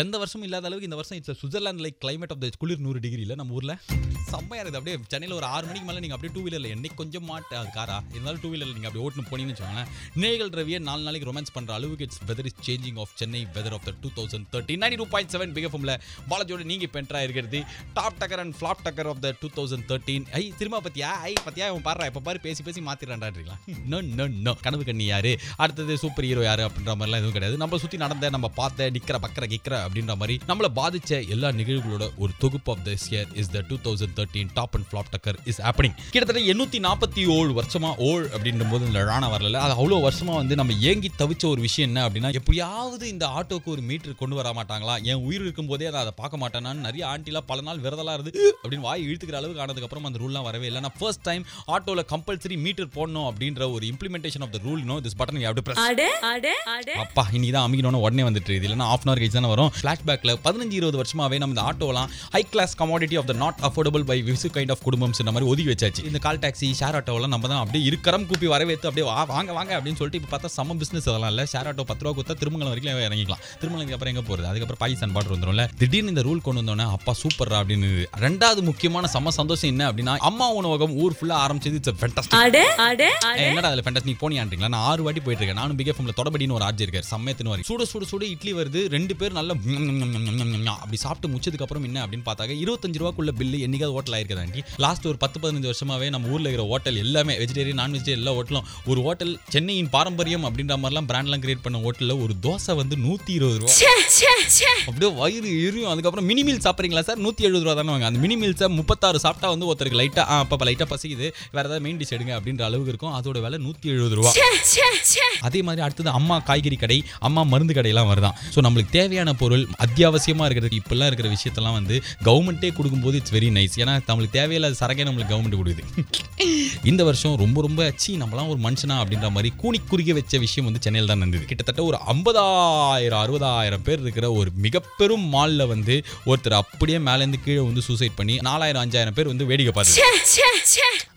எந்த வருஷமும் இல்லாத அளவுக்கு இந்த வருஷம் it's Switzerland like climate of the குளிர் நூறு டிகிரியில் நம்ம ஊரில். செம்மையாக இருக்குது. அப்படியே சென்னையில் ஒரு ஆறு மணிக்கு மேலே நீங்கள் அப்படியே டூ வீலரில் என்னைக்கு கொஞ்சம் மாட்டு அது காரா இருந்தாலும் டூ வீலரில் நீங்கள் அப்படியே ஓட்டுன்னு போனீங்கன்னு வச்சுக்கோங்களேன். நேகல் ரவியை நாலு நாளைக்கு ரொமான்ஸ் பண்ணுற அளவுக்கு it's weather is changing of Chennai weather of the two thousand thirty ninety two point seven பிகஃபம்ல பாலாஜியோட நீங்கள் இப்போ என்ட்ரா இருக்கிறது. டாப் டக்கர் and flop Tucker of the two thousand thirteen I திரும்ப பத்தியா? ஐ பத்தியா? அவன் பாடுறா. இப்போ பாரு பேசி பேசி மாத்திரான்றான்றீங்களா நோ நோ நோ. கனவு கண்ணி யாரு? அடுத்தது சூப்பர் ஹீரோ யாரு அப்படின்ற மாதிரிலாம் எதுவும் கிடையாது. நம்ம சுற்றி நடந்த நம்ம பார்த்த நிக்கிற பக்கிற கிக்கிற அப்படின்ற மாதிரி நம்மள பாதிச்ச எல்லா நிகழ்வுகளோட ஒரு தொகுப்பு of this year is the two thousand thirteen top and flop Tucker is happening கிட்டத்தட்ட எண்ணூற்றி நாற்பத்தி ஏழு வருஷமா ஓல் அப்படின்ற போது இந்த ராணா வரல அது அவ்வளோ வருஷமா வந்து நம்ம ஏங்கி தவிச்ச ஒரு விஷயம் என்ன அப்படின்னா எப்படியாவது இந்த ஆட்டோக்கு ஒரு மீட்டர் கொண்டு வர மாட்டாங்களா? என் உயிர் இருக்கும் போதே அதை அதை பார்க்க மாட்டேனான்னு நிறைய ஆண்டிலாம் பல நாள் விரதலாம் இருந்து அப்படின்னு வாய் இழுத்துக்கிற அளவுக்கு ஆனதுக்கு அப்புறம் அந்த ரூல்லாம் வரவே இல்லை. நான் ஃபர்ஸ்ட் டைம் ஆட்டோல கம்பல்சரி மீட்டர் போடணும் அப்படின்ற ஒரு implementation of the rule no this button அப்பா இன்னைக்கு தான் அமைக்கணும்னு உடனே வந்துட்டு இது இல்லைன்னா ஆஃப் அன் அவர் கழிச்சு தானே வரும். ஃபிளாஷ்பேக்கில் பதினஞ்சு இருபது வருஷமாவே நம்ம இந்த ஆட்டோலாம் high class commodity of the not affordable by Visu kind of குடும்பம்ஸ் இந்த மாதிரி ஒதுக்கி வச்சாச்சு. இந்த கால் டாக்ஸி ஷேர் ஆட்டோலாம் நம்ம தான் அப்படியே இருக்கரம் கூப்பி வரவேற்று அப்படியே வாங்க வாங்க அப்படின்னு சொல்லிட்டு இப்போ பார்த்தா சம பிஸ்னஸ் அதெல்லாம் இல்லை. ஷேர் ஆட்டோ பத்து ரூபா கொடுத்தா திருமங்கலம் வரைக்கும் இறங்கிக்கலாம். திருமங்கலத்துக்கு அப்புறம் எங்கே போகிறது அதுக்கப்புறம் பாகிஸ்தான் பாட்டு வந்துடும்ல திடீர்னு இந்த ரூல் கொண்டு வந்தோன்னே அப்பா சூப்பர்ரா அப்படின்னு ரெண்டாவது முக்கியமான சம சந்தோஷம் என்ன அப்படின்னா அம்மா உணவகம் ஊர் ஃபுல்லாக ஆரம்பிச்சது இட்ஸ் ஃபென்டாஸ்டிக் என்னடா அதில் ஃபேண்டஸ் நீ போனியான்றீங்களா? நான் ஆறு வாட்டி போயிட்டு இருக்கேன். நானும் பிகே ஃபம்ல தொடபடின்னு ஒரு ஆர்ஜி இருக்காரு. சமயத்தின் வரை சுட சுட சுட இட்லி வருது. ரெண்டு பேர் நல்ல அப்படி சாப்பிட்டு முடிச்சதுக்கு அப்புறம் என்ன அப்படின்னு பார்த்தாங்க இருபத்தஞ்சு ரூபாக்குள்ள பில்லு என்னைக்காவது ஹோட்டல் ஆயிருக்கதாண்டி லாஸ்ட் ஒரு பத்து பதினஞ்சு வருஷமாவே நம்ம ஊர்ல இருக்கிற ஹோட்டல் எல்லாமே வெஜிடேரியன் நான் வெஜிடேரியன் எல்லா ஹோட்டலும் ஒரு ஹோட்டல் சென்னையின் பாரம்பரியம் அப்படின்ற மாதிரிலாம் பிராண்ட்லாம் கிரியேட் பண்ண ஹோட்டலில் ஒரு தோசை வந்து நூற்றி இருபது ரூபா. அப்படியே வயிறு எரியும். அதுக்கப்புறம் மினி மீல் சாப்பிட்றீங்களா சார் நூற்றி எழுபது ரூபா தானே வாங்க அந்த மினி மீல்ஸை முப்பத்தாறு சாப்பிட்டா வந்து ஒருத்தருக்கு லைட்டாக அப்போ லைட்டாக பசிக்குது. வேறு ஏதாவது மெயின் டிஷ் எடுங்க அப்படின்ற அளவுக்கு இருக்கும். அதோட விலை நூற்றி எழுபது ரூபா. அதே மாதிரி அடுத்தது அம்மா காய்கறி கடை அம்மா மருந்து கடையெல்லாம் வருதான். ஸோ நம்மளுக்கு தேவையான பொருள் அத்தியாவசியமாக இருக்கிறது இப்பெல்லாம் இருக்கிற விஷயத்தெல்லாம் வந்து கவர்மெண்ட்டே கொடுக்கும்போது இட்ஸ் வெரி நைஸ் ஏன்னா நம்மளுக்கு தேவையில்லாத சரக்கே நம்மளுக்கு கவர்மெண்ட் கொடுக்குது. இந்த வருஷம் ரொம்ப ரொம்ப சி நம்மலாம் ஒரு மனுஷனா அப்படின்ற மாதிரி கூனி குறுகிய வச்ச விஷயம் வந்து சென்னையில் தான் நடந்தது. கிட்டத்தட்ட ஒரு ஐம்பதாயிரம் அறுபதாயிரம் பேர் இருக்கிற ஒரு மிகப்பெரும் மாலில் வந்து ஒருத்தர் அப்படியே மேலேருந்து கீழே வந்து சூசைட் பண்ணி நாலாயிரம் அஞ்சாயிரம் பேர் வந்து வேடிக்கை பார்த்து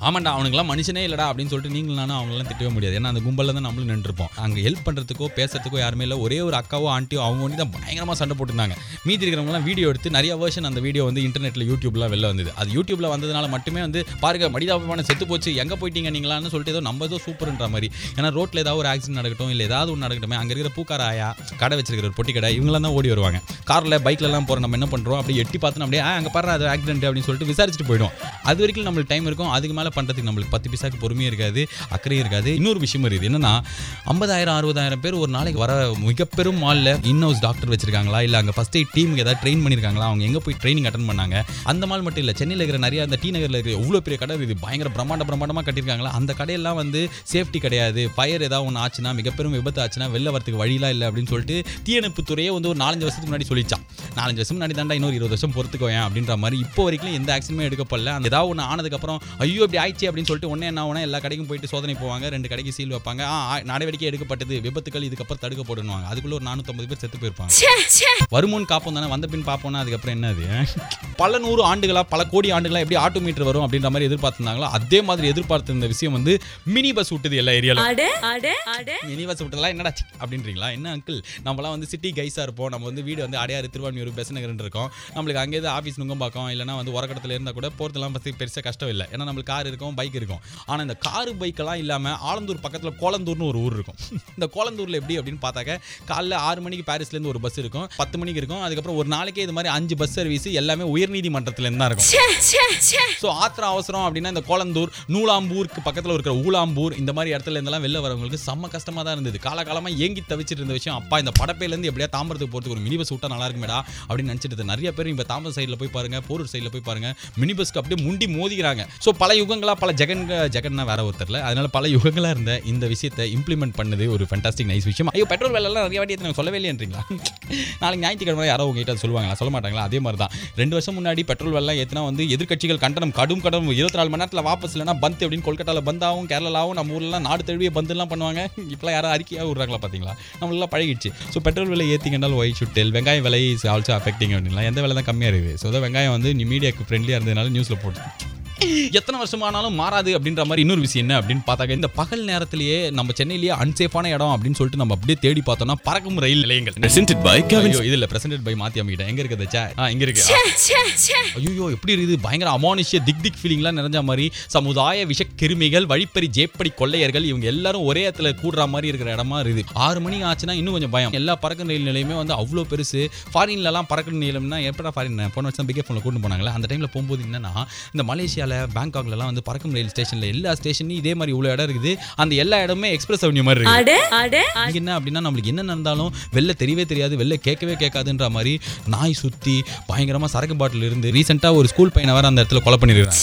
ஆமாண்டா அவனுங்களாம் மனுஷனே இல்லடா அப்படின்னு சொல்லிட்டு நீங்களும் நானும் அவங்களாம் திட்டவே முடியாது. ஏன்னா அந்த கும்பலில் தான் நம்மளும் நின்றுருப்போம். அங்கே ஹெல்ப் பண்ணுறதுக்கோ பேசுறதுக்கோ யாருமே இல்லை. ஒரே ஒரு அக்காவோ ஆண்டியோ அவங்க ஒன்றி தான். பயங்கரமாக சண்டை போட்டுருந்தாங்க. மீதி இருக்கிறவங்களாம் வீடியோ எடுத்து நிறைய வேர்ஷன் அந்த வீடியோ வந்து இன்டர்நெட்டில் யூடியூப்லாம் வெளில வந்தது. அது யூடியூப்ல வந்ததுனால மட்டுமே வந்து பாருங்க மடிதாபமான செத்து போச்சு எங்கே போயிட்டீங்க நீங்களான்னு சொல்லிட்டு ஏதோ நம்ம ஏதோ சூப்பர்ன்ற மாதிரி. ஏன்னா ரோட்டில் ஏதாவது ஒரு ஆக்சிடென்ட் நடக்கட்டும் இல்லை ஏதாவது ஒன்று நடக்கட்டும் அங்கே இருக்கிற பூக்கார ஆயா கடை வச்சிருக்கிற பொட்டி கடை இவங்களாம் தான் ஓடி வருவாங்க. காரில் பைக்லலாம் போகிற நம்ம என்ன பண்ணுறோம் அப்படியே எட்டி பார்த்து அப்படியே அங்கே பாரு அது ஆக்சிடென்ட் அப்படின்னு சொல்லிட்டு விசாரிச்சுட்டு போயிடும் அது வரைக்கும் நம்மளுக்கு டைம் இருக்கும். அதுக்கு மேலே பண்ணுறதுக்கு நம்மளுக்கு பத்து பிசாக்கு பொறுமையும் இருக்காது அக்கறையும் இருக்காது. இன்னொரு விஷயம் இருக்குது என்னன்னா ஐம்பதாயிரம் அறுபதாயிரம் பேர் ஒரு நாளைக்கு வர மிகப்பெரும் மாலில் இன்னோஸ் டாக்டர் வச்சிருக்காங்களா இல்லை அங்கே ஃபஸ்ட் எய்ட் டீமுக்கு ஏதாவது ட்ரெயின் பண்ணியிருக்காங்களா அவங்க எங்கே போய் ட்ரைனிங் அட்டன் பண்ணாங்க? அந்த மாதிரி மட்டும் இல்லை சென்னையில் இருக்கிற நிறைய அந்த டி நகரில் இருக்கிற எவ்வளோ பெரிய கடை இது? பயங்கர பிரம்மாண்ட பிரம்மாண்டமாக கட்டியிருக்காங்களா? அந்த கடையெல்லாம் வந்து சேஃப்டி கிடையாது. ஃபயர் ஏதாவது ஒன்று ஆச்சுன்னா மிகப்பெரும் விபத்து ஆச்சுன்னா வெளில வரத்துக்கு வழியெல்லாம் இல்லை அப்படின்னு சொல்லிட்டு தீயணைப்பு துறையே வந்து ஒரு நாலஞ்சு வருஷத்துக்கு முன்னாடி சொல்லிச்சான். நாலஞ்சு வருஷம் முன்னாடி தாண்டா இன்னொரு இருபது வருஷம் பொறுத்துக்கோ அப்படின்ற மாதிரி இப்போ வரைக்கும் எந்த ஆக்சிடென்ட்மே எடுக்கப்படல. அந்த ஏதாவது ஒன்று ஆனதுக்கப்புறம் ஐயோ இப்படி ஆயிடுச்சு அப்படின்னு சொல்லிட்டு ஒன்றே என்ன ஆகும்னா எல்லா கடைக்கும் போயிட்டு சோதனை போவாங்க. ரெண்டு கடைக்கு சீல் வைப்பாங்க. நடவடிக்கை எடுக்கப்பட்டது. விபத்துக்கள் இதுக்கப்புறம் தடுக்கப்படுவாங்க அதுக்குள்ள ஒரு நானூற்றம்பது பேர் செத்து போயிருப்பாங்க. வருமுன் காப்போம் தானே வந்த பின் பார்ப்போம்னா அதுக்கப்புறம் என்னது? பல நூறு ஆண்டுகளா பல கோடி ஆண்டுகளா எப்படி ஆட்டோமீட்டர் வரும் அப்படின்ற மாதிரி எதிர்பார்த்திருந்தாங்களோ அதே மாதிரி எதிர்பார்த்திருந்த விஷயம் வந்து மினி பஸ் விட்டுது எல்லா அட மினி பஸ் விட்டலாம் என்னடா அப்படின்றீங்களா? என்ன அங்கிள் நம்மலாம் வந்து சிட்டி கைஸாக இருப்போம். நம்ம வந்து வீடு வந்து அடையாறு திருவான்மியூர் பெசநகர்னு இருக்கோம். நம்மளுக்கு அங்கேயே ஆஃபீஸ் நுங்கம்பாக்கம் இல்லைனா வந்து உரக்கடத்தில் இருந்தால் கூட போகிறதுலாம் பற்றி பெருசாக கஷ்டம் இல்லை. ஏன்னா நம்மளுக்கு கார் இருக்கும் பைக் இருக்கும். ஆனால் இந்த காரு பைக்கெல்லாம் இல்லாமல் ஆலந்தூர் பக்கத்தில் கோலந்தூர்னு ஒரு ஊர் இருக்கும். இந்த கோலந்தூரில் எப்படி அப்படின்னு பார்த்தாக்க காலைல ஆறு மணிக்கு பாரிஸ்லேருந்து ஒரு பஸ் இருக்கும். பத்து மணிக்கு இருக்கும். அதுக்கப்புறம் ஒரு நாளைக்கே இது மாதிரி அஞ்சு பஸ் சர்வீஸ் எல்லாமே உயர்நீதிமன்றத்துலேருந்து தான் இருக்கும். ஸோ ஆத்திரம் அவசரம் அப்படின்னா இந்த கோலந்தூர் நூலாம்பூருக்கு பக்கத்தில் இருக்கிற ஊலாம்பூர் இந்த மாதிரி இடத்துல இருந்தெல்லாம் வெளில வரவங்களுக்கு செம்ம கஷ்டமாக தான் இருந்தது. காலகாலமாக ஏங்கி தவிச்சிட்டு இருந்த விஷயம் அப்பா இந்த படப்பையிலேருந்து எப்படியா தாம்பரத்துக்கு போகிறதுக்கு ஒரு மினி பஸ் விட்டா நல்லா இருக்குமேடா அப்படின்னு நினச்சிட்டு. நிறைய பேர் இப்போ தாம்பரம் சைடில் போய் பாருங்க போரூர் சைடில் போய் பாருங்க மினி பஸ்க்கு அப்படியே முண்டி மோதிக்கிறாங்க. ஸோ பல யுகங்களா பல ஜெகன் ஜெகன்னா வேற ஒருத்தர்ல அதனால பல யுகங்களா இருந்த இந்த விஷயத்தை இம்ப்ளிமெண்ட் பண்ணது ஒரு ஃபண்டாஸ்டிக் நைஸ் விஷயம். ஐயோ பெட்ரோல் விலைலாம் நிறைய வாட்டி சொல்லவே இல்லையன்றீங்களா? நாளைக்கு ஞாயிற்றுக்கிழமை யாரோ உங்ககிட்ட சொல்லுவாங்களா? சொல்ல மாட்டாங்களா? அதே மாதிரி தான் ரெண்டு வருஷம் முன்னாடி பெட்ரோல் வெள்ளம் ஏற்றினா வந்து எதிர்கட்சிகள் கண்டனம் கடும் கடும். இருபத்தி நாலு மணி நேரத்தில் வாபஸ் இல்லைனா பந்த் அப்படின்னு கொல்கட்டாவில் பந்தாகவும் கேரளாவும் நம்ம ஊர்லாம் நாடு தழுவிய பந்துலாம் பண்ணுவாங்க. இப்போலாம் யாரும் அறிக்கையாக விடுறாங்களா பார்த்தீங்களா நம்மளாம் பழகிடுச்சு. ஸோ பெட்ரோல் விலை ஏற்றிங்கனால் ஒய் சுட்டல் வெங்காயம் விலை இஸ் ஆல்சோ அஃபெக்டிங் அப்படின்லாம் எந்த விலை தான் கம்மியாக இருக்குது? ஸோ வெங்காயம் வந்து நீ ஃப்ரெண்ட்லியாக இருந்ததுனால நியூஸில் போட்டு எத்தனை வருஷமானாலும் மாறாது அப்படின்ற மாதிரி இன்னொரு விஷயம் என்ன அப்படின்னு பார்த்தாக்க இந்த பகல் நேரத்திலேயே நம்ம சென்னையிலேயே அன்சேஃபான இடம் அப்படின்னு சொல்லிட்டு நம்ம அப்படியே தேடி பார்த்தோம்னா பறக்கும் ரயில் நிலையங்கள். By Kevin ஐயோ இதுல பிரசன்டட் பை மாத்தி அமைக்கிட்டேன் எங்க இருக்குது? சே ஆ இங்க இருக்கு. ஐயோ எப்படி இருக்குது? பயங்கர அமானுஷ்ய திக் திக் ஃபீலிங்லாம் நிறைஞ்ச மாதிரி சமுதாய விஷக்கிருமிகள் வழிப்பறி ஜேப்படி கொள்ளையர்கள் இவங்க எல்லாரும் ஒரே இடத்துல கூடுற மாதிரி இருக்கிற இடமா இருக்குது. ஆறு மணி ஆச்சுன்னா இன்னும் கொஞ்சம் பயம். எல்லா பறக்கும் ரயில் நிலையமே வந்து அவ்வளோ பெருசு. ஃபாரின்லலாம் பறக்கும் நிலையம்னா எப்படா ஃபாரின் போன வருஷம் பிகே ஃபோனில் கூட்டு போனாங்களே அந்த டைமில் போகும்போது என்னன்னா இந்த மலேசியாவில் பேங்காக்லலாம் வந்து பறக்கும் ரயில் ஸ்டேஷனில் எல்லா ஸ்டேஷன்லையும் இதே மாதிரி இவ்வளோ இடம் இருக்குது. அந்த எல்லா இடமே எக்ஸ்பிரஸ் அவென்யூ மாதிரி. இங்க என்ன அப்படின்னா நம்மளுக்கு என்ன நடந்தாலும் வெளில தெரியவே தெரியாது வெளில கேட்கவே கேட்காதுன்ற மாதிரி நாய் சுத்தி பயங்கரமா சரக்கு பாட்டில் இருந்து ரீசெண்டா ஒரு ஸ்கூல் பையனை வேற அந்த இடத்துல கொலை பண்ணிருக்காங்க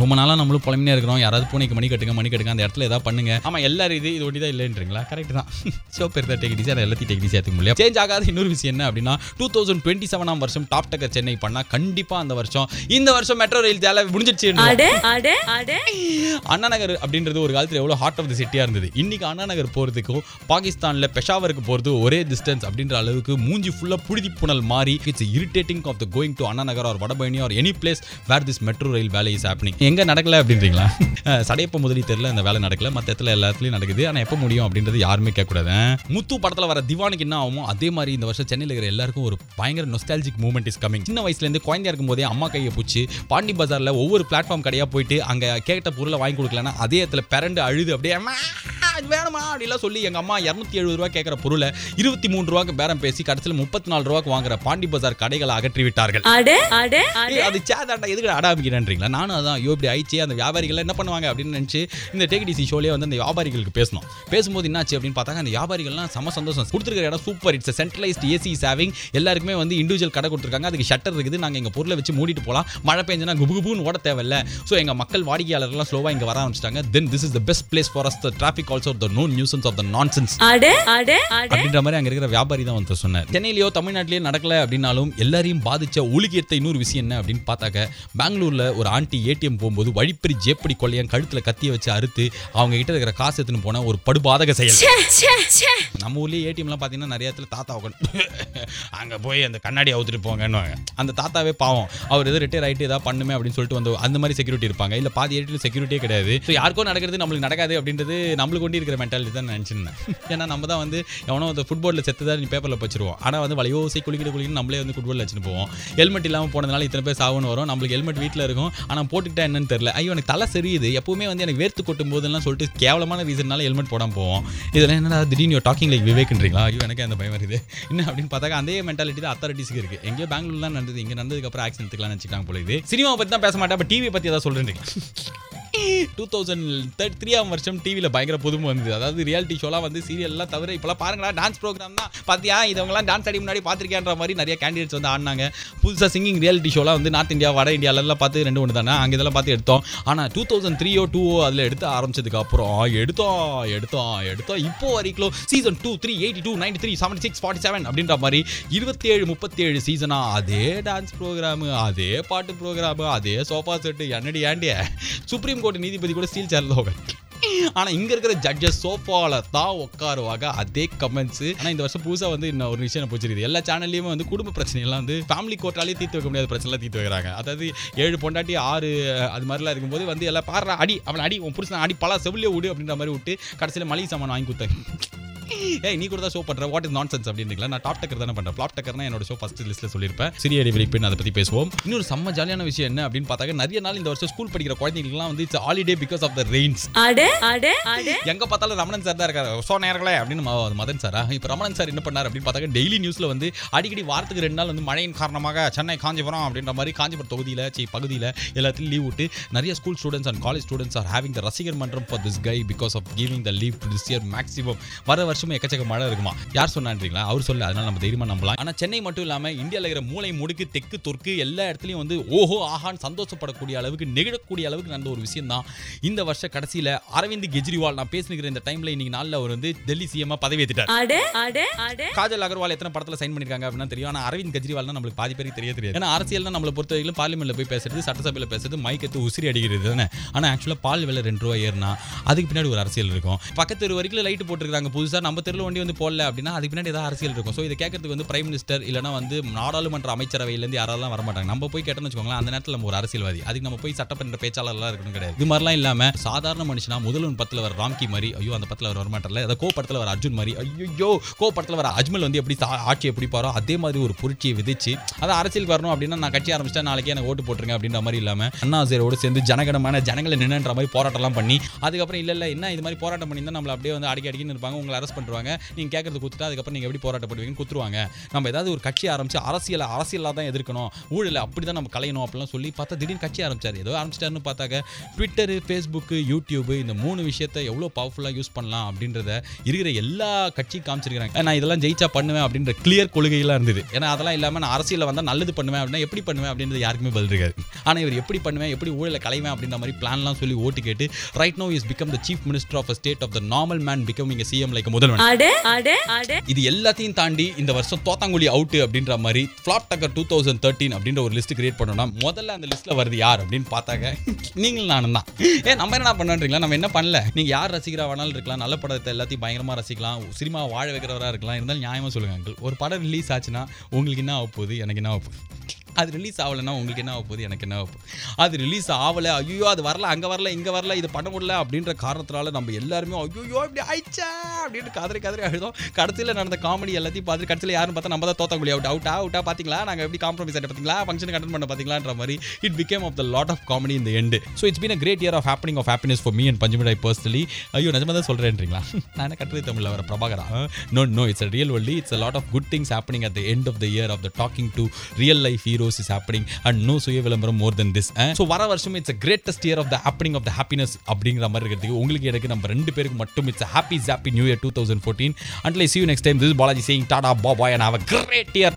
ரொம்ப நாளா நம்மளும் புலம்பினே இருக்கிறோம். யாராவது பூனைக்கு மணி கட்டுங்க மணி கட்டுங்க அந்த இடத்துல ஏதாவது பண்ணுங்க. ஆமா எல்லாரும் இது இது ஒட்டி தான் இல்லைன்றீங்களா? கரெக்ட் தான். ஷோ பேர் தான் டெக்னிஸ் அதை எல்லாத்தையும் டெக்னிஸ் ஏற்றுக்க முடியும் சேஞ்ச் ஆகாத இன்னொரு விஷயம் என்ன அப்படின்னா டூ தௌசண்ட் டுவெண்ட்டி செவனாம் வருஷம் டாப் டக்கர் சென்னை பண்ணா கண்டிப்பா அந்த வருஷம் இந்த வருஷம் மெட்ரோ ரயில் அண்ணா நகர் அப்படின்றது ஒரு காலத்தில் எவ்வளோ ஹார்ட் ஆஃப் தி சிட்டியாக இருந்தது. இன்னைக்கு அண்ணா நகர் போகிறதுக்கும் பாகிஸ்தானில் பெஷாவருக்கு போகிறது ஒரே டிஸ்டன்ஸ் அப்படின்ற அளவுக்கு மூஞ்சி ஃபுல்லாக புழுதி புனல் மாறி it's irritating of the going to Anna Nagar or Vadapalani or any place where this metro rail வேலை இஸ் ஹேப்பனிங் எங்கே நடக்கல அப்படின்றீங்களா? சடையப்ப முதலி தெரியல இந்த வேலை நடக்கல. மற்ற இடத்துல எல்லா இடத்துலையும் நடக்குது. ஆனால் எப்போ முடியும் அப்படின்றது யாருமே கேட்கக்கூடாது. முத்து படத்தில் வர திவானுக்கு என்ன ஆகுமோ அதே மாதிரி இந்த வருஷம் சென்னையில் இருக்கிற எல்லாருக்கும் ஒரு பயங்கர நொஸ்டாலஜிக் மூமெண்ட் இஸ் கமிங் சின்ன வயசுலேருந்து குழந்தையா இருக்கும்போதே அம்மா கையை பிடிச்சி பாண்டி பஜாரில் ஒவ்வொரு பிளாட்ஃபார்ம் கடையாக போயிட்டு அங்கே கேட்ட பொருளை வாங்கி கொடுக்கலன்னா அதே இடத்துல பிறண்டு அழுது அப்படியே இது வேணுமா அப்படிலாம் சொல்லி எங்கள் அம்மா இரநூத்தி எழுபது ரூபா கேட்குற பொருளை இருபத்தி மூணு ரூபாய்க்கு பேரம் பேசி கடைசியில் முப்பத்தி நாலு ரூபாய்க்கு வாங்குற பாண்டி பஜார் கடைகளை அகற்றி விட்டார்கள். அது சேதாண்டா எதுக்கு அடாமிக்கிறேன்றீங்களா நானும் அதான் ஐயோ இப்படி ஆயிடுச்சு அந்த வியாபாரிகள் என்ன பண்ணுவாங்க அப்படின்னு நினச்சி இந்த டேக் டிசி ஷோலேயே வந்து அந்த வியாபாரிகளுக்கு பேசணும். பேசும்போது என்னாச்சு அப்படின்னு பார்த்தாங்க அந்த வியாபாரிகள்லாம் செம சந்தோஷம். கொடுத்துருக்கிற இடம் super it's centralised AC saving எல்லாருக்குமே வந்து இண்டிவிஜுவல் கடை கொடுத்துருக்காங்க. அதுக்கு ஷட்டர் இருக்குது. நாங்கள் எங்கள் பொருளை வச்சு மூடிட்டு போகலாம் மழை பெஞ்சுனா குபு குபுன்னு ஓட தேவையில்ல. ஸோ எங்கள் மக்கள் வாடிக்கையாளர்லாம் ஸ்லோவாக இங்கே வர ஆரம்பிச்சிட்டாங்க. Then this is the best place for us the traffic also the no nuisance of the nonsense அட அட அட. அப்படின்ற மாதிரி அங்க இருக்கிற வியாபாரி தான் வந்து சொன்னார். சென்னையிலயோ தமிழ்நாட்டிலேயோ நடக்கல அப்படின்னாலும் எல்லாரையும் பாதிச்ச ஒழுகியத்த இன்னொரு விஷயம் என்ன அப்படின்னு பார்த்தாக்க பெங்களூர்ல ஒரு ஆண்டி ஏடிஎம் போகும்போது வழிப்பறி ஜேப்படி கொள்ளையன் கழுத்துல கத்திய வச்சு அறுத்து அவங்க கிட்ட இருக்கிற காசு எடுத்துன்னு போன ஒரு படுபாதக செயல். நம்ம ஊர்லயே ஏடிஎம்லாம் பார்த்தீங்கன்னா நிறைய இடத்துல தாத்தா உட்காந்து அங்கே போய் அந்த கண்ணாடி அவுத்துட்டு போங்கன்னு அந்த தாத்தாவே பாவம். அவர் எதோ ரிட்டையர் ஆகிட்டு ஏதாவது பண்ணுமே அப்படின்னு சொல்லிட்டு வந்து அந்த மாதிரி செக்யூரிட்டி இருப்பாங்க. இல்லை பாதி ஏடிஎம் செக்யூரிட்டியே கிடையாது. ஸோ யாருக்கோ நடக்கிறது நம்மளுக்கு நடக்காது அப்படின்றது நம்மளுக்கு இருக்கிற மென்டாலிட்டி தான் நினச்சிருந்தேன். ஏன்னா நம்ம தான் வந்து எவனோ அந்த ஃபுட்பாலில் செத்து தான் நீ பேப்பரில் வச்சிருவோம். ஆனால் வந்து வலையோசை குளிக்கிட்டு குளிக்கணும் நம்மளே வந்து ஃபுட்பாலில் வச்சுட்டு போவோம். ஹெல்மெட் இல்லாமல் போனதுனால இத்தனை பேர் சாவுன்னு வரும். நம்மளுக்கு ஹெல்மெட் வீட்டில் இருக்கும். ஆனால் போட்டுக்கிட்டா என்னன்னு தெரியல. ஐயோ எனக்கு தலை சரியுது. எப்பவுமே வந்து எனக்கு வேர்த்து கொட்டும் போதெல்லாம் சொல்லிட்டு கேவலமான ரீசன்னால ஹெல்மெட் போடாமல் போவோம். இதெல்லாம் என்னடா திடீர்னு டாக்கிங் லைக் விவேக்ன்றீங்களா ஐயோ எனக்கு அந்த பயம் வருது. என்ன அப்படின்னு பார்த்தாக்க அதே மென்டாலிட்டி தான் அத்தாரிட்டிஸ்க்கு இருக்குது எங்கேயோ பெங்களூர் தான் நடந்தது. இங்கே நடந்ததுக்கப்புறம் ஆக்சிடென்ட் எடுத்துக்கலாம்னு வச்சுக்காங்க போல இது. சினிமாவை பற்றி தான் பேச மாட்டேன். அப்போ டிவி பற்றி ஏதாவது சொல்கிறேன் டூ தௌசண்ட் தேர்ட் த்ரீயாம் வருஷம் டிவியில் பயங்கர புதுமை வந்தது. அதாவது ரியாலிட்டி ஷோலாம் வந்து சீரியல்லாம் தவிர இப்போலாம் பாருங்களா டான்ஸ் ப்ரோக்ராம் தான். பார்த்தியா இதவங்கலாம் டான்ஸ் ஆடி முன்னாடி பார்த்துருக்கேன்ற மாதிரி நிறைய கேண்டிடேட்ஸ் வந்து ஆடினாங்க. புதுசாக சிங்கிங் ரியாலிட்டி ஷோலாம் வந்து நார்த் இந்தியா வட இந்தியாவிலலாம் பார்த்து ரெண்டு ஒன்று தானே அங்கே இதெல்லாம் பார்த்து எடுத்தோம். ஆனால் டூ தௌசண்ட் த்ரீயோ டூவோ அதில் எடுத்து ஆரம்பிச்சதுக்கு அப்புறம் எடுத்தோம் எடுத்தோம் எடுத்தோம் இப்போ வரைக்கும் season two three eighty two ninety three seventy six forty seven அப்படின்ற மாதிரி இருபத்தேழு முப்பத்தேழு சீசனாக சீசனா அதே டான்ஸ் ப்ரோக்ராமு அதே பாட்டு ப்ரோக்ராமு அதே சோஃபா செட்டு என்னடி ஏண்டிய? சுப்ரீம் ஹைகோர்ட் நீதிபதி கூட ஸ்டீல் சேர்ல ஆனா இங்க இருக்கிற ஜட்ஜஸ் சோஃபால தான் உட்காருவாங்க. அதே கமெண்ட்ஸ் ஆனா இந்த வருஷம் புதுசா வந்து இன்னும் ஒரு விஷயம் போச்சிருக்கு எல்லா சேனல்லையுமே வந்து குடும்ப பிரச்சனைலாம் வந்து ஃபேமிலி கோர்ட்டாலே தீர்த்து வைக்க முடியாத பிரச்சனை தீர்த்து வைக்கிறாங்க. அதாவது ஏழு பொண்டாட்டி ஆறு அது மாதிரிலாம் இருக்கும்போது வந்து எல்லாம் பாடுற அடி அவன் அடி உன் புருஷன் அடி பல செவிலியே விடு அப்படின்ற மாதிரி விட்டு கடைசியில் மளிகை சாமான் வாங்கி கொடுத்தாங்க. ஏய் நீ கூட தான் ஷோ பண்ற. வாட் இஸ் நான் சென்ஸ் அப்படின்றீங்களா? நான் டாப் டக்கர் தானே பண்றேன். ஃபிளாப் டக்கர்னா என்னோட ஷோ ஃபர்ஸ்ட் லிஸ்ட்ல சொல்லியிருப்பேன். சிறிய இடைவெளி பின் அதை பத்தி பேசுவோம். இன்னொரு செம்ம ஜாலியான விஷயம் என்ன அப்படின்னு பார்த்தாக்க நிறைய நாள் இந்த வருஷம் ஸ்கூல் படிக்கிற குழந்தைங்களுக்குலாம் வந்து it's holiday because of the rains எங்க பார்த்தாலும் ரமணன் சார் தான் இருக்காரு. சோ நேரங்களே அப்படின்னு மதன் சாரா இப்போ ரமணன் சார் என்ன பண்ணார் அப்படின்னு பார்த்தாக்க டெய்லி நியூஸ்ல வந்து அடிக்கடி வாரத்துக்கு ரெண்டு நாள் வந்து மழையின் காரணமாக சென்னை காஞ்சிபுரம் அப்படின்ற மாதிரி காஞ்சிபுரம் தொகுதியில் சி பகுதியில் எல்லாத்துலையும் லீவ் விட்டு நிறைய school students and college students are having the ரசிகர் மன்றம் for this guy because of giving the leave to this year maximum வர வருஷம் எக்கச்சக்க மழை இருக்குமா? யார் சொன்னான்றீங்களா? அவர் சொல்ல அதனால நம்ம தைரியமா நம்பலாம். ஆனால் சென்னை மட்டும் இல்லாமல் இந்தியாவில் இருக்கிற மூளை முடுக்கு தெற்கு தொற்கு எல்லா இடத்துலையும் வந்து ஓஹோ ஆஹான்னு சந்தோஷப்படக்கூடிய அளவுக்கு நெகிழக்கூடிய அளவுக்கு நடந்த ஒரு விஷயம் தான் இந்த வருஷ கடைசியில் அரவிந்த் கெஜ்ரிவால் நான் பேசினுக்கிற இந்த டைம்ல இன்னைக்கு நாளில் அவர் வந்து டெல்லி சிஎம்மா பதவி ஏற்றிட்டார் காஜல் அகர்வால் எத்தனை படத்துல சைன் பண்ணிருக்காங்க அப்படின்னா தெரியும். ஆனா அரவிந்த் கெஜ்ரிவால் நம்மளுக்கு பாதி பேருக்கு தெரிய தெரியாது. ஏன்னா அரசியல் நம்மளை பொறுத்த வரைக்கும் பார்லிமெண்ட்ல போய் பேசுறது சட்டசபையில் பேசுறது மைக் எடுத்து உசிரி அடிக்கிறது தானே. ஆனா ஆக்சுவலா பால் விலை ரெண்டு ரூபாய் ஏறினா அதுக்கு பின்னாடி ஒரு அரசியல் இருக்கும். பக்கத்து ஒரு வரைக்கும் லைட் போட்டுருக்காங்க புதுசா நம்ம தெருவில் வண்டி வந்து போடல அப்படின்னா அதுக்கு பின்னாடி ஏதாவது அரசியல் இருக்கும். ஸோ இதை கேட்கறதுக்கு வந்து பிரைம் மினிஸ்டர் இல்லைனா வந்து நாடாளுமன்ற அமைச்சரவையிலேருந்து யாராலாம் வர மாட்டாங்க நம்ம போய் கேட்டோம்னு வச்சுக்கோங்களேன் அந்த நேரத்தில் நம்ம ஒரு அரசியல்வாதி. அதுக்கு நம்ம போய் சட்டமன்ற பேச்சாளர்லாம் இருக்கணும் கிடையாது. இது மாதிரிலாம் இல்லாமல் சாதாரண மனுஷனா முதல்வன் பத்தில் வர ராம்கி மாதிரி ஐயோ அந்த பத்தில் அவர் வரமாட்டார்ல. அதை கோ படத்தில் வர அர்ஜுன் மாதிரி ஐயோ கோ படத்தில் வர அஜ்மல் வந்து எப்படி சா- ஆட்சியை பிடிப்பாரோ அதே மாதிரி ஒரு புரட்சியை விதிச்சு அதை அரசியல் வரணும் அப்படின்னா நான் கட்சி ஆரம்பிச்சிட்டா நாளைக்கே எனக்கு ஓட்டு போட்டுருங்க அப்படின்ற மாதிரி இல்லாமல் அண்ணா ஹசேரோடு சேர்ந்து ஜனகணமான ஜனங்களை நின்னுன்ற மாதிரி போராட்டம்லாம் பண்ணி அதுக்கப்புறம் இல்லை இல்லை என்ன இது மாதிரி போராட்டம் பண்ணி நம்மள அப்படியே வந்து அடிக்க அடிக்கின்னு இருப்பாங்க. உங்களை அரெஸ்ட் பண்ணுவாங்க. நீங்கள் கேட்கறது குத்துட்டு அதுக்கப்புறம் நீங்கள் எப்படி போராட்டப்படுவீங்கன்னு குத்துருவாங்க. நம்ம ஏதாவது ஒரு கட்சி ஆரம்பிச்சு அரசியலை அரசியலாக தான் எதிர்க்கணும். ஊழலை அப்படி தான் நம்ம கலையணும் அப்படிலாம் சொல்லி பார்த்தா திடீர்னு கட்சி ஆரம்பிச்சார். ஏதோ ஆரம்பிச்சிட்டாருன்னு பார்த்தாக்க ட்விட்டரு ஃபேஸ்புக்கு யூடியூப் இந்த மூணு விஷயத்தை எவ்வளோ பவர்ஃபுல்லாக யூஸ் பண்ணலாம் அப்படின்றத இருக்கிற எல்லா கட்சியும் காமிச்சிருக்கிறாங்க. நான் இதெல்லாம் ஜெயிச்சா பண்ணுவேன் அப்படின்ற கிளியர் கொள்கையெல்லாம் இருந்தது. ஏன்னா அதெல்லாம் இல்லாமல் நான் அரசியலில் வந்தால் நல்லது பண்ணுவேன் அப்படின்னா எப்படி பண்ணுவேன் அப்படின்றது யாருக்குமே பதில் இருக்காது. ஆனால் இவர் எப்படி பண்ணுவேன் எப்படி ஊழலை கலைவேன் அப்படின்ற மாதிரி பிளான்லாம் சொல்லி ஓட்டு கேட்டு right no is become the chief minister of state of the normal man becoming CM like Mudhalvan. இது எல்லாத்தையும் தாண்டி இந்த வருஷம் தோத்தாங்குழி அவுட் அப்படின்ற மாதிரி ஃபிளாப் டக்கர் டூ தௌசண்ட் தேர்ட்டின் அப்படின்ற ஒரு லிஸ்ட் கிரியேட் பண்ணோம்னா முதல்ல அந்த லிஸ்ட்ல வருது யார் அப்படின்னு பார்த்தாக்க நீங்களும் நானும் தான். ஏ நம்ம என்ன பண்ணுறீங்களா நம்ம என்ன பண்ணல? நீங்க யார் ரசிக்கிறா வேணாலும் இருக்கலாம் நல்ல படத்தை எல்லாத்தையும் பயங்கரமா ரசிக்கலாம் சினிமா வாழ வைக்கிறவரா இருக்கலாம் இருந்தாலும் நியாயமா சொல்லுங்க. ஒரு படம் ரிலீஸ் ஆச்சுன்னா உங்களுக்கு என்ன ஆக போகுது? எனக்கு என்ன ஆக போகுது? அது ரிலீஸ் ஆகலைன்னா உங்களுக்கு என்ன ஆக போகுது? எனக்கு என்ன ஆக போகுது? அது ரிலீஸ் ஆகலை ஐயோ அது வரல அங்கே வரல இங்கே வரல இது பண்ண முடியல அப்படின்ற காரணத்தினால நம்ம எல்லாருமே ஐயோ இப்படி ஆயிடுச்சா? அப்படின்னு கதறி கதறி அழுதோம். கடைசியில் நடந்த காமெடி எல்லாத்தையும் பார்த்து கடைசியில் யாரும் பார்த்தா நம்ம தான் தோத்தங்குழி அவுட் அவுட்டா அவுட்டா பார்த்தீங்களா நாங்கள் எப்படி காம்ப்ரமைஸ் ஆகிட்டு பார்த்தீங்களா ஃபங்க்ஷன் அட்டன் பண்ண பார்த்தீங்களான்ற மாதிரி it became of the lot of comedy இந்த end so it's been a great year of happening of happiness for me and பஞ்சமிடாய் personally ஐயோ நிஜமாக தான் சொல்கிறேன்றீங்களா நான் என்ன கட்டுரை தமிழில் வர Prabhakara. No no it's a real holy it's a lot of good things happening at the end of the year of the talking to real life heroes is happening and no சுய விளம்பரம் மோர் தென் திஸ் ஸோ வர வருஷம் it's greatest year of the happening of the happiness அப்படிங்கிற மாதிரி இருக்கிறதுக்கு உங்களுக்கு எனக்கு நம்ம ரெண்டு பேருக்கு மட்டும் it's happy happy new year two thousand 2014. Until I see you next time, this is Balaji saying Tata Bye and have a great year.